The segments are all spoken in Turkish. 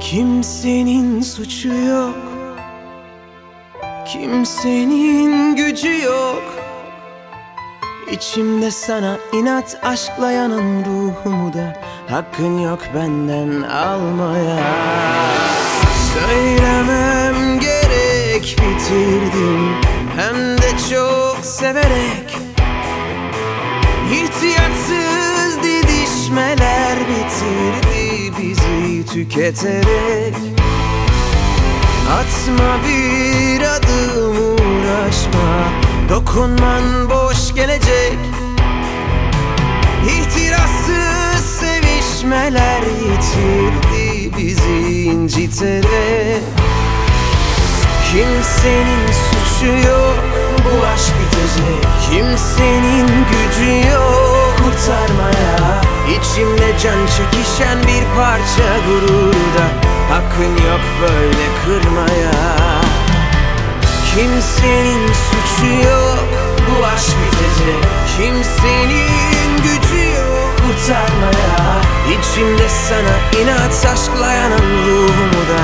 Kimsenin suçu yok. Kimsenin gücü yok. İçimde sana inat aşkla yanan ruhumu da Hakkın yok benden almaya. Söylemem gerek bitirdim. Hem de çok severek. İhtiyatsız tüketerek Atma bir adım uğraşma. Dokunman boş gelecek. İhtirassız sevişmeler yitirdi bizi inciterek Kimsenin suçu yok bu aşk bitecek. Kimsenin can çekişen bir parça gururda. Hakkın yok böyle kırmaya. Kimsenin suçu yok bu aşk bitecek. Kimsenin gücü yok kurtarmaya. İçimde sana inat aşkla yanan ruhumu da.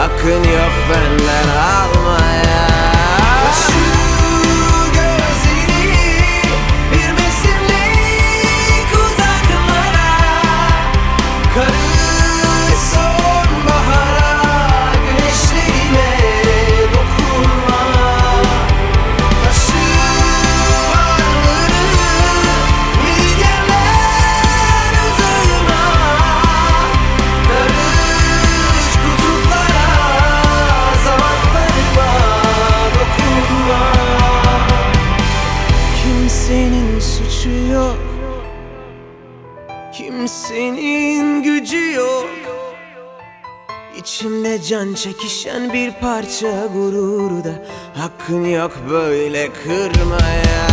Hakkın yok benden almaya Kimsenin suçu yok. Kimsenin gücü yok. İçimde can çekişen bir parça gururu da Hakkın yok böyle kırmaya.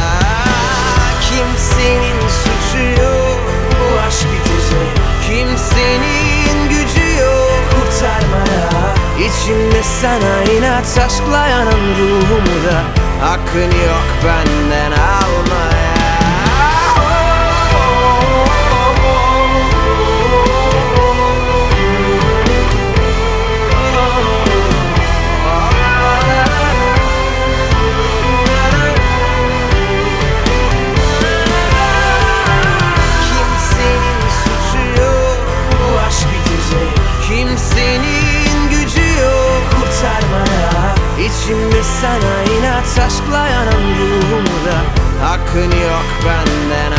Kimsenin suçu yok bu aşk bitecek. Kimsenin gücü yok kurtarmaya. İçimde sana inat aşkla yanan ruhumu da Hakkın yok benden almaya İçimde sana inat aşkla yanan ruhumu da Hakkın yok benden